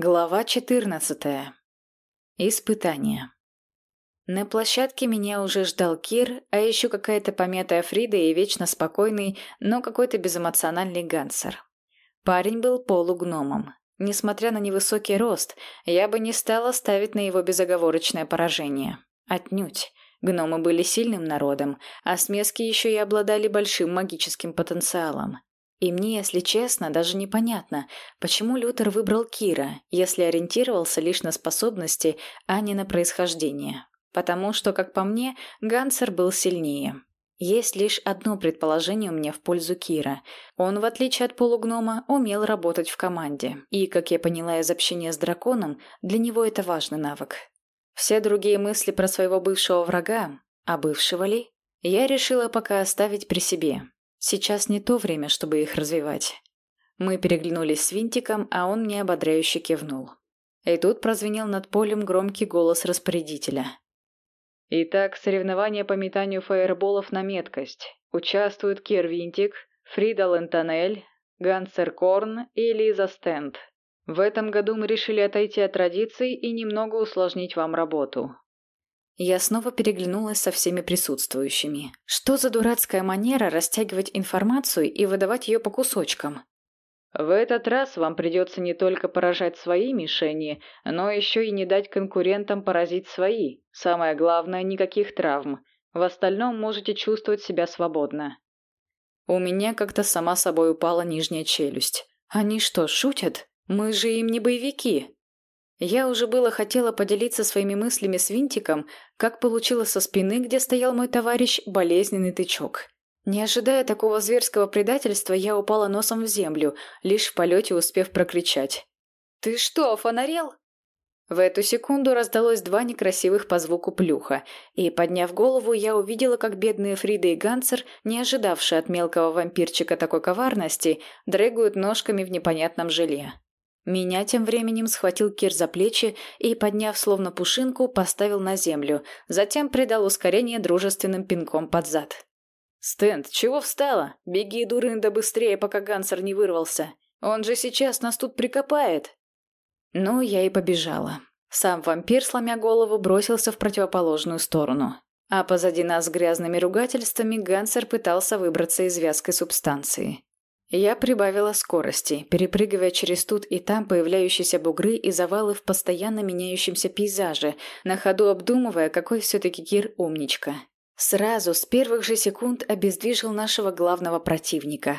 Глава 14. Испытание. На площадке меня уже ждал Кир, а еще какая-то помятая Фрида и вечно спокойный, но какой-то безэмоциональный Гансер. Парень был полугномом. Несмотря на невысокий рост, я бы не стала ставить на его безоговорочное поражение. Отнюдь. Гномы были сильным народом, а смески еще и обладали большим магическим потенциалом. И мне, если честно, даже непонятно, почему Лютер выбрал Кира, если ориентировался лишь на способности, а не на происхождение. Потому что, как по мне, Гансер был сильнее. Есть лишь одно предположение у меня в пользу Кира. Он, в отличие от полугнома, умел работать в команде. И, как я поняла из общения с драконом, для него это важный навык. Все другие мысли про своего бывшего врага, а бывшего ли, я решила пока оставить при себе. Сейчас не то время, чтобы их развивать. Мы переглянулись с Винтиком, а он мне ободряюще кивнул. И тут прозвенел над полем громкий голос распорядителя. Итак, соревнования по метанию фаерболов на меткость. Участвуют Кир Винтик, Фрида Лентанель, Гансер Корн и Лиза Стенд. В этом году мы решили отойти от традиций и немного усложнить вам работу. Я снова переглянулась со всеми присутствующими. Что за дурацкая манера растягивать информацию и выдавать ее по кусочкам? В этот раз вам придется не только поражать свои мишени, но еще и не дать конкурентам поразить свои. Самое главное, никаких травм. В остальном можете чувствовать себя свободно. У меня как-то сама собой упала нижняя челюсть. Они что, шутят? Мы же им не боевики. Я уже было хотела поделиться своими мыслями с Винтиком, как получила со спины, где стоял мой товарищ, болезненный тычок. Не ожидая такого зверского предательства, я упала носом в землю, лишь в полете успев прокричать. «Ты что, фонарел?» В эту секунду раздалось два некрасивых по звуку плюха, и, подняв голову, я увидела, как бедные Фрида и Гансер, не ожидавшие от мелкого вампирчика такой коварности, дрыгают ножками в непонятном желе. Меня тем временем схватил Кир за плечи и, подняв словно пушинку, поставил на землю, затем придал ускорение дружественным пинком под зад. «Стенд, чего встала? Беги, дурында, быстрее, пока Гансер не вырвался. Он же сейчас нас тут прикопает!» Ну, я и побежала. Сам вампир, сломя голову, бросился в противоположную сторону. А позади нас грязными ругательствами Гансер пытался выбраться из вязкой субстанции. Я прибавила скорости, перепрыгивая через тут и там появляющиеся бугры и завалы в постоянно меняющемся пейзаже, на ходу обдумывая, какой все-таки Кир умничка. Сразу, с первых же секунд, обездвижил нашего главного противника.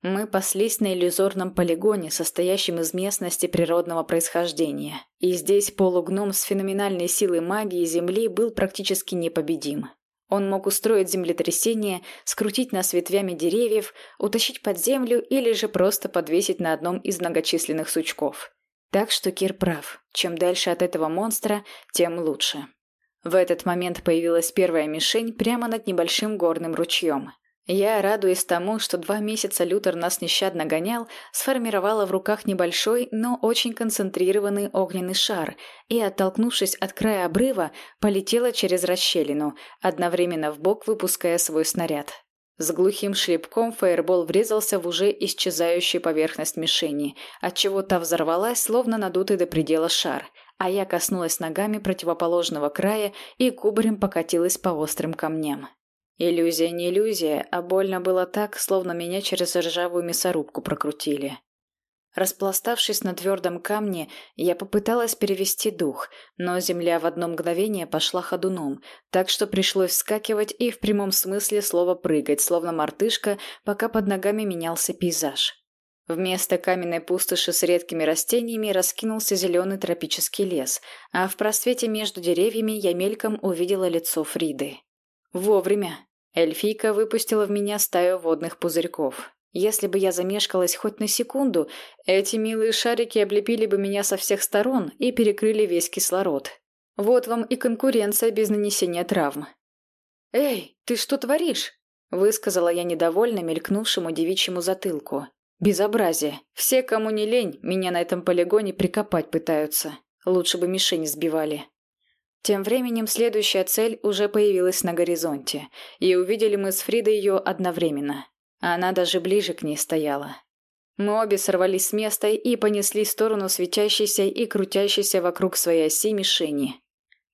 Мы паслись на иллюзорном полигоне, состоящем из местности природного происхождения. И здесь полугном с феноменальной силой магии Земли был практически непобедим. Он мог устроить землетрясение, скрутить нас ветвями деревьев, утащить под землю или же просто подвесить на одном из многочисленных сучков. Так что Кир прав. Чем дальше от этого монстра, тем лучше. В этот момент появилась первая мишень прямо над небольшим горным ручьем. Я, радуясь тому, что два месяца Лютер нас нещадно гонял, сформировала в руках небольшой, но очень концентрированный огненный шар и, оттолкнувшись от края обрыва, полетела через расщелину, одновременно в бок выпуская свой снаряд. С глухим шлепком фаербол врезался в уже исчезающую поверхность мишени, отчего та взорвалась, словно надутый до предела шар, а я коснулась ногами противоположного края и кубарем покатилась по острым камням. Иллюзия не иллюзия, а больно было так, словно меня через ржавую мясорубку прокрутили. Распластавшись на твердом камне, я попыталась перевести дух, но земля в одно мгновение пошла ходуном, так что пришлось вскакивать и в прямом смысле слова прыгать, словно мартышка, пока под ногами менялся пейзаж. Вместо каменной пустоши с редкими растениями раскинулся зеленый тропический лес, а в просвете между деревьями я мельком увидела лицо Фриды. Вовремя. Эльфийка выпустила в меня стаю водных пузырьков. Если бы я замешкалась хоть на секунду, эти милые шарики облепили бы меня со всех сторон и перекрыли весь кислород. Вот вам и конкуренция без нанесения травм. «Эй, ты что творишь?» – высказала я недовольно мелькнувшему девичьему затылку. «Безобразие. Все, кому не лень, меня на этом полигоне прикопать пытаются. Лучше бы мишени сбивали». Тем временем следующая цель уже появилась на горизонте, и увидели мы с Фридой ее одновременно. Она даже ближе к ней стояла. Мы обе сорвались с места и понесли в сторону светящейся и крутящейся вокруг своей оси мишени.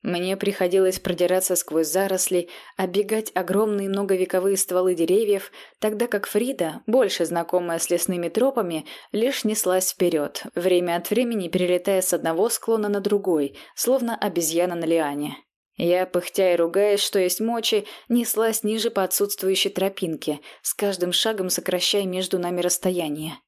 Мне приходилось продираться сквозь заросли, оббегать огромные многовековые стволы деревьев, тогда как Фрида, больше знакомая с лесными тропами, лишь неслась вперед, время от времени перелетая с одного склона на другой, словно обезьяна на лиане. Я, пыхтя и ругаясь, что есть мочи, неслась ниже по отсутствующей тропинке, с каждым шагом сокращая между нами расстояние.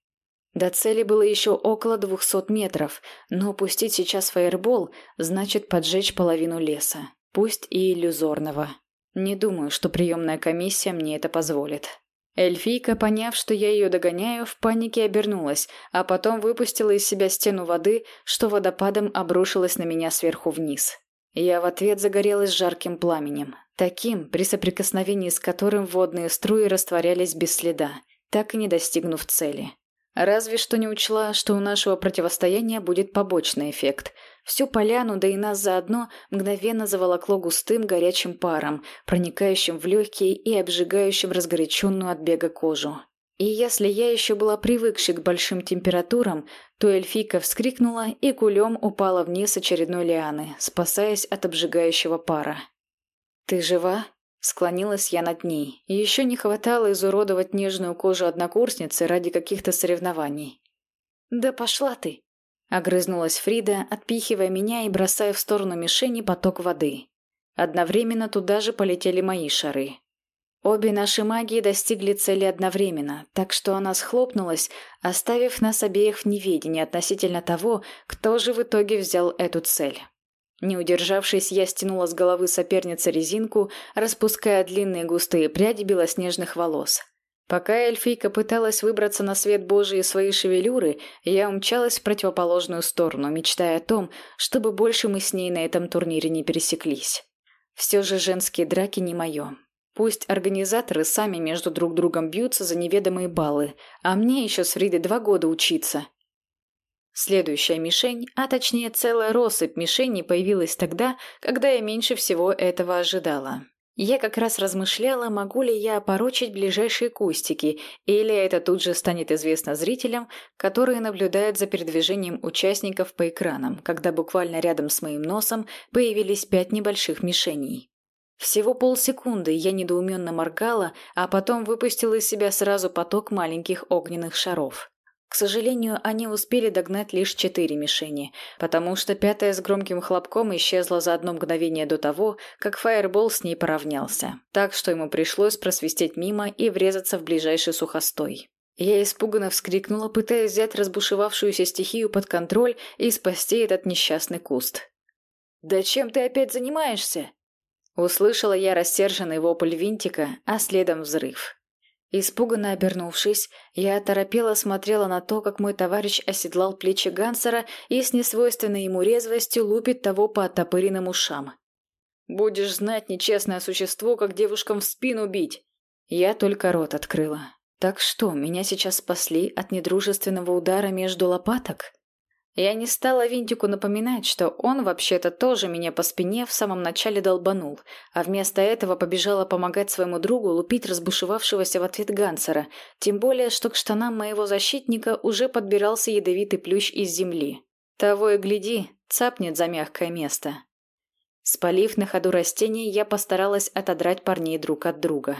До цели было еще около двухсот метров, но пустить сейчас фаербол значит поджечь половину леса, пусть и иллюзорного. Не думаю, что приемная комиссия мне это позволит. Эльфийка, поняв, что я ее догоняю, в панике обернулась, а потом выпустила из себя стену воды, что водопадом обрушилась на меня сверху вниз. Я в ответ загорелась жарким пламенем, таким, при соприкосновении с которым водные струи растворялись без следа, так и не достигнув цели. Разве что не учла, что у нашего противостояния будет побочный эффект. Всю поляну, да и нас заодно, мгновенно заволокло густым горячим паром, проникающим в легкие и обжигающим разгоряченную от бега кожу. И если я еще была привыкшей к большим температурам, то эльфийка вскрикнула и кулем упала вниз очередной лианы, спасаясь от обжигающего пара. «Ты жива?» Склонилась я над ней. Еще не хватало изуродовать нежную кожу однокурсницы ради каких-то соревнований. «Да пошла ты!» Огрызнулась Фрида, отпихивая меня и бросая в сторону мишени поток воды. Одновременно туда же полетели мои шары. Обе наши магии достигли цели одновременно, так что она схлопнулась, оставив нас обеих в неведении относительно того, кто же в итоге взял эту цель. Не удержавшись, я стянула с головы соперницы резинку, распуская длинные густые пряди белоснежных волос. Пока эльфийка пыталась выбраться на свет Божий из своей шевелюры, я умчалась в противоположную сторону, мечтая о том, чтобы больше мы с ней на этом турнире не пересеклись. Все же женские драки не мое. Пусть организаторы сами между друг другом бьются за неведомые баллы, а мне еще с Фридой два года учиться, Следующая мишень, а точнее целая россыпь мишеней появилась тогда, когда я меньше всего этого ожидала. Я как раз размышляла, могу ли я опорочить ближайшие кустики, или это тут же станет известно зрителям, которые наблюдают за передвижением участников по экранам, когда буквально рядом с моим носом появились пять небольших мишеней. Всего полсекунды я недоуменно моргала, а потом выпустила из себя сразу поток маленьких огненных шаров. К сожалению, они успели догнать лишь четыре мишени, потому что пятая с громким хлопком исчезла за одно мгновение до того, как фаербол с ней поравнялся. Так что ему пришлось просвистеть мимо и врезаться в ближайший сухостой. Я испуганно вскрикнула, пытаясь взять разбушевавшуюся стихию под контроль и спасти этот несчастный куст. «Да чем ты опять занимаешься?» Услышала я рассерженный вопль винтика, а следом взрыв. Испуганно обернувшись, я оторопела смотрела на то, как мой товарищ оседлал плечи Гансера и с несвойственной ему резвостью лупит того по оттопыренным ушам. «Будешь знать, нечестное существо, как девушкам в спину бить!» Я только рот открыла. «Так что, меня сейчас спасли от недружественного удара между лопаток?» Я не стала Винтику напоминать, что он вообще-то тоже меня по спине в самом начале долбанул, а вместо этого побежала помогать своему другу лупить разбушевавшегося в ответ Гансера, тем более, что к штанам моего защитника уже подбирался ядовитый плющ из земли. Того и гляди, цапнет за мягкое место. Спалив на ходу растения, я постаралась отодрать парней друг от друга.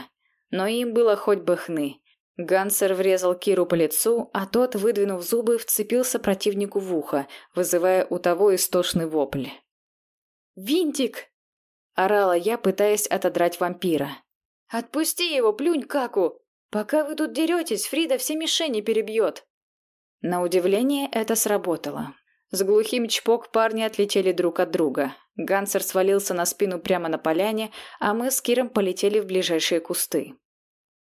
Но им было хоть бы хны. Гансер врезал Киру по лицу, а тот, выдвинув зубы, вцепился противнику в ухо, вызывая у того истошный вопль. «Винтик!» – орала я, пытаясь отодрать вампира. «Отпусти его, плюнь каку! Пока вы тут деретесь, Фрида все мишени перебьет!» На удивление это сработало. С глухим чпок парни отлетели друг от друга. Гансер свалился на спину прямо на поляне, а мы с Киром полетели в ближайшие кусты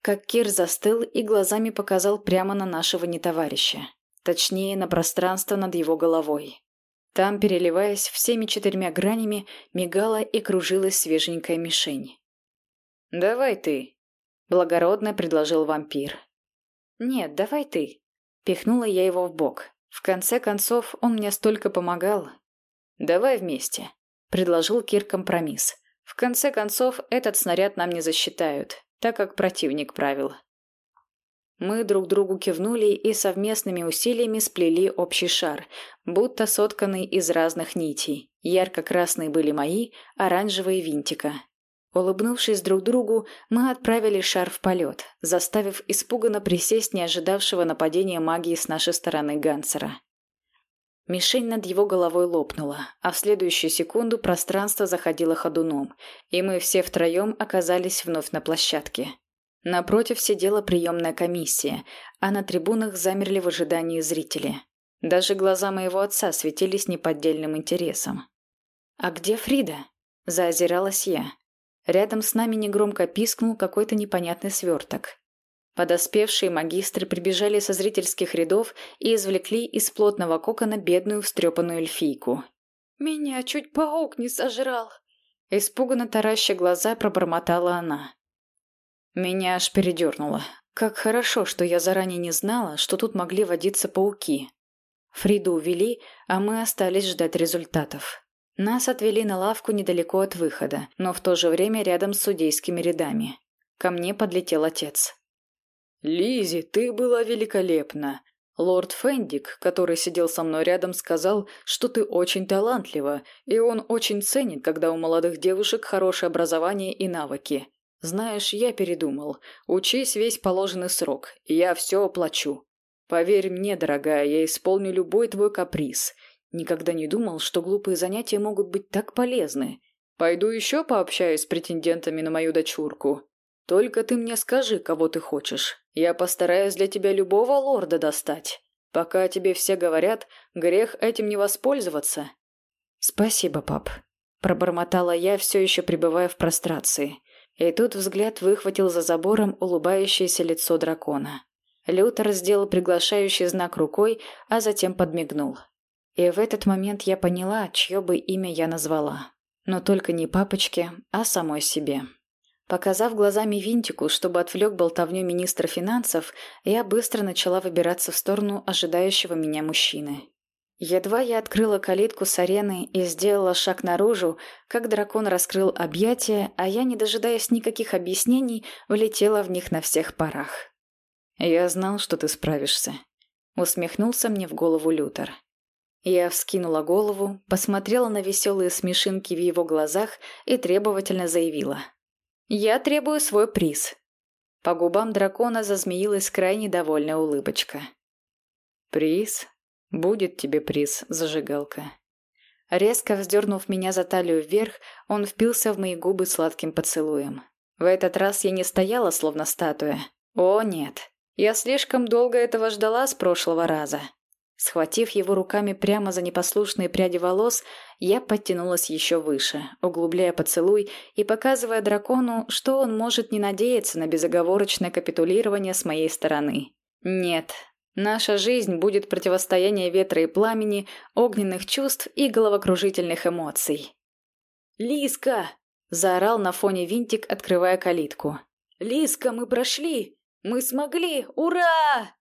как Кир застыл и глазами показал прямо на нашего нетоварища. Точнее, на пространство над его головой. Там, переливаясь всеми четырьмя гранями, мигала и кружилась свеженькая мишень. «Давай ты», — благородно предложил вампир. «Нет, давай ты», — пихнула я его в бок. В конце концов, он мне столько помогал. «Давай вместе», — предложил Кир компромисс. «В конце концов, этот снаряд нам не засчитают так как противник правил. Мы друг другу кивнули и совместными усилиями сплели общий шар, будто сотканный из разных нитей. Ярко-красные были мои, оранжевые винтика. Улыбнувшись друг другу, мы отправили шар в полет, заставив испуганно присесть не ожидавшего нападения магии с нашей стороны Гансера. Мишень над его головой лопнула, а в следующую секунду пространство заходило ходуном, и мы все втроем оказались вновь на площадке. Напротив сидела приемная комиссия, а на трибунах замерли в ожидании зрители. Даже глаза моего отца светились неподдельным интересом. «А где Фрида?» – заозиралась я. Рядом с нами негромко пискнул какой-то непонятный сверток. Подоспевшие магистры прибежали со зрительских рядов и извлекли из плотного кокона бедную встрепанную эльфийку. «Меня чуть паук не сожрал!» Испуганно тараща глаза пробормотала она. Меня аж передернуло. Как хорошо, что я заранее не знала, что тут могли водиться пауки. Фриду увели, а мы остались ждать результатов. Нас отвели на лавку недалеко от выхода, но в то же время рядом с судейскими рядами. Ко мне подлетел отец. Лизи, ты была великолепна. Лорд Фендик, который сидел со мной рядом, сказал, что ты очень талантлива, и он очень ценит, когда у молодых девушек хорошее образование и навыки. Знаешь, я передумал. Учись весь положенный срок, я все оплачу. Поверь мне, дорогая, я исполню любой твой каприз. Никогда не думал, что глупые занятия могут быть так полезны. Пойду еще пообщаюсь с претендентами на мою дочурку. Только ты мне скажи, кого ты хочешь. Я постараюсь для тебя любого лорда достать. Пока тебе все говорят, грех этим не воспользоваться. Спасибо, пап. Пробормотала я, все еще пребывая в прострации. И тут взгляд выхватил за забором улыбающееся лицо дракона. Лютер сделал приглашающий знак рукой, а затем подмигнул. И в этот момент я поняла, чье бы имя я назвала. Но только не папочке, а самой себе. Показав глазами винтику, чтобы отвлек болтовню министра финансов, я быстро начала выбираться в сторону ожидающего меня мужчины. Едва я открыла калитку с арены и сделала шаг наружу, как дракон раскрыл объятия, а я, не дожидаясь никаких объяснений, влетела в них на всех парах. «Я знал, что ты справишься», — усмехнулся мне в голову Лютер. Я вскинула голову, посмотрела на веселые смешинки в его глазах и требовательно заявила. «Я требую свой приз». По губам дракона зазмеилась крайне довольная улыбочка. «Приз?» «Будет тебе приз, зажигалка». Резко вздернув меня за талию вверх, он впился в мои губы сладким поцелуем. В этот раз я не стояла, словно статуя. О, нет. Я слишком долго этого ждала с прошлого раза. Схватив его руками прямо за непослушные пряди волос, я подтянулась еще выше, углубляя поцелуй и показывая дракону, что он может не надеяться на безоговорочное капитулирование с моей стороны. Нет, Наша жизнь будет противостояние ветра и пламени, огненных чувств и головокружительных эмоций. «Лиска!» – заорал на фоне винтик, открывая калитку. «Лиска, мы прошли! Мы смогли! Ура!»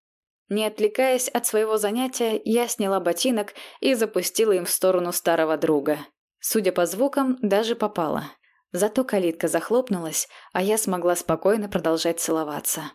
Не отвлекаясь от своего занятия, я сняла ботинок и запустила им в сторону старого друга. Судя по звукам, даже попала. Зато калитка захлопнулась, а я смогла спокойно продолжать целоваться.